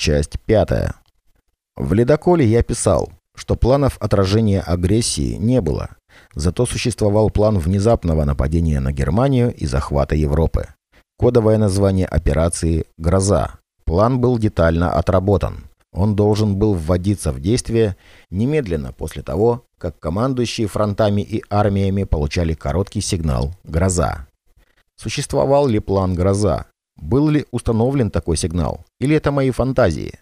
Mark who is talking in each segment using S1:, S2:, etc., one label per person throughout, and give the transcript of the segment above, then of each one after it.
S1: Часть пятая. В «Ледоколе» я писал, что планов отражения агрессии не было, зато существовал план внезапного нападения на Германию и захвата Европы. Кодовое название операции «Гроза». План был детально отработан. Он должен был вводиться в действие немедленно после того, как командующие фронтами и армиями получали короткий сигнал «Гроза». Существовал ли план «Гроза»? Был ли установлен такой сигнал? Или это мои фантазии?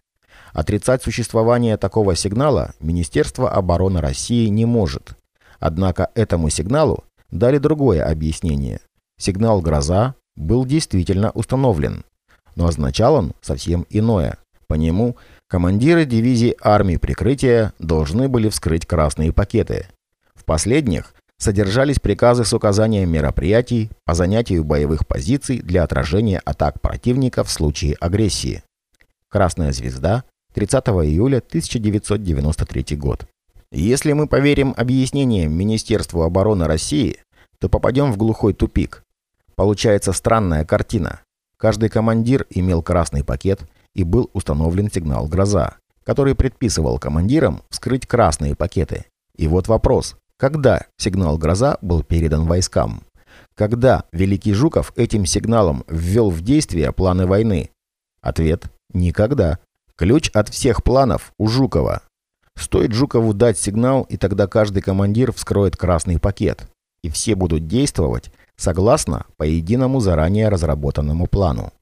S1: Отрицать существование такого сигнала Министерство обороны России не может. Однако этому сигналу дали другое объяснение. Сигнал «Гроза» был действительно установлен, но означал он совсем иное. По нему командиры дивизий армии прикрытия должны были вскрыть красные пакеты. В последних содержались приказы с указанием мероприятий по занятию боевых позиций для отражения атак противника в случае агрессии. Красная звезда, 30 июля 1993 год. Если мы поверим объяснениям Министерства обороны России, то попадем в глухой тупик. Получается странная картина. Каждый командир имел красный пакет и был установлен сигнал «Гроза», который предписывал командирам вскрыть красные пакеты. И вот вопрос, когда сигнал «Гроза» был передан войскам? Когда Великий Жуков этим сигналом ввел в действие планы войны? Ответ – никогда. Ключ от всех планов у Жукова. Стоит Жукову дать сигнал, и тогда каждый командир вскроет красный пакет. И все будут действовать согласно по единому заранее разработанному плану.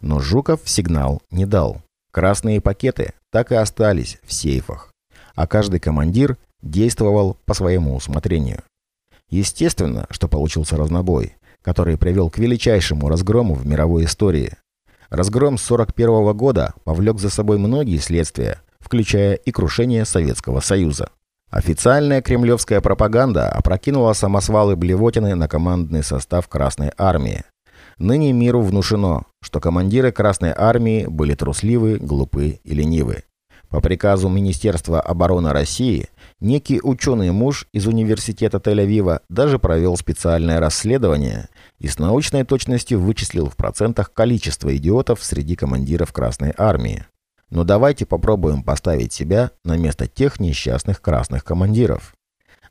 S1: Но Жуков сигнал не дал. Красные пакеты так и остались в сейфах. А каждый командир действовал по своему усмотрению. Естественно, что получился разнобой, который привел к величайшему разгрому в мировой истории. Разгром с 41 года повлек за собой многие следствия, включая и крушение Советского Союза. Официальная кремлевская пропаганда опрокинула самосвалы Блевотины на командный состав Красной Армии. Ныне миру внушено, что командиры Красной Армии были трусливы, глупы и ленивы. По приказу Министерства обороны России некий ученый муж из университета Тель-Авива даже провел специальное расследование и с научной точностью вычислил в процентах количество идиотов среди командиров Красной Армии. Но давайте попробуем поставить себя на место тех несчастных красных командиров.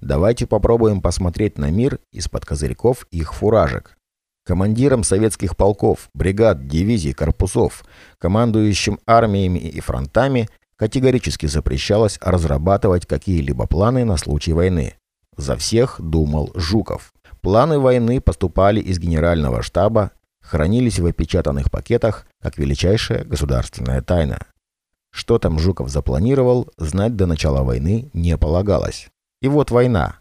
S1: Давайте попробуем посмотреть на мир из-под козырьков их фуражек. Командирам советских полков, бригад, дивизий, корпусов, командующим армиями и фронтами категорически запрещалось разрабатывать какие-либо планы на случай войны. За всех думал Жуков. Планы войны поступали из генерального штаба, хранились в опечатанных пакетах, как величайшая государственная тайна. Что там Жуков запланировал, знать до начала войны не полагалось. И вот война.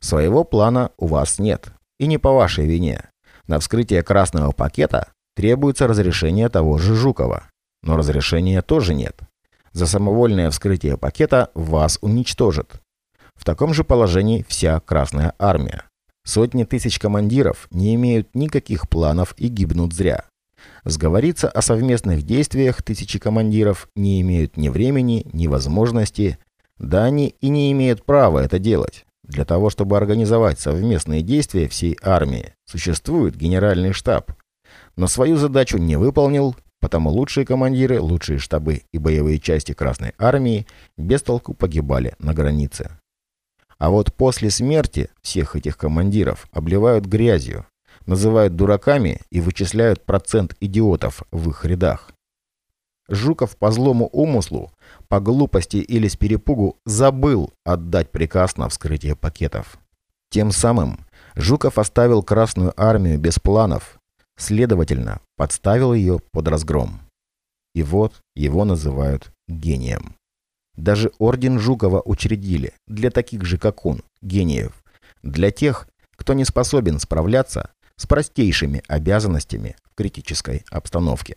S1: Своего плана у вас нет. И не по вашей вине. На вскрытие красного пакета требуется разрешение того же Жукова. Но разрешения тоже нет. За самовольное вскрытие пакета вас уничтожат. В таком же положении вся Красная Армия. Сотни тысяч командиров не имеют никаких планов и гибнут зря. Сговориться о совместных действиях тысячи командиров не имеют ни времени, ни возможности, да они и не имеют права это делать. Для того, чтобы организовать совместные действия всей армии, существует генеральный штаб. Но свою задачу не выполнил Потому лучшие командиры, лучшие штабы и боевые части Красной Армии без толку погибали на границе. А вот после смерти всех этих командиров обливают грязью, называют дураками и вычисляют процент идиотов в их рядах. Жуков по злому умыслу, по глупости или с перепугу забыл отдать приказ на вскрытие пакетов. Тем самым Жуков оставил Красную Армию без планов, Следовательно, подставил ее под разгром. И вот его называют гением. Даже орден Жукова учредили для таких же, как он, гениев. Для тех, кто не способен справляться с простейшими обязанностями в критической обстановке.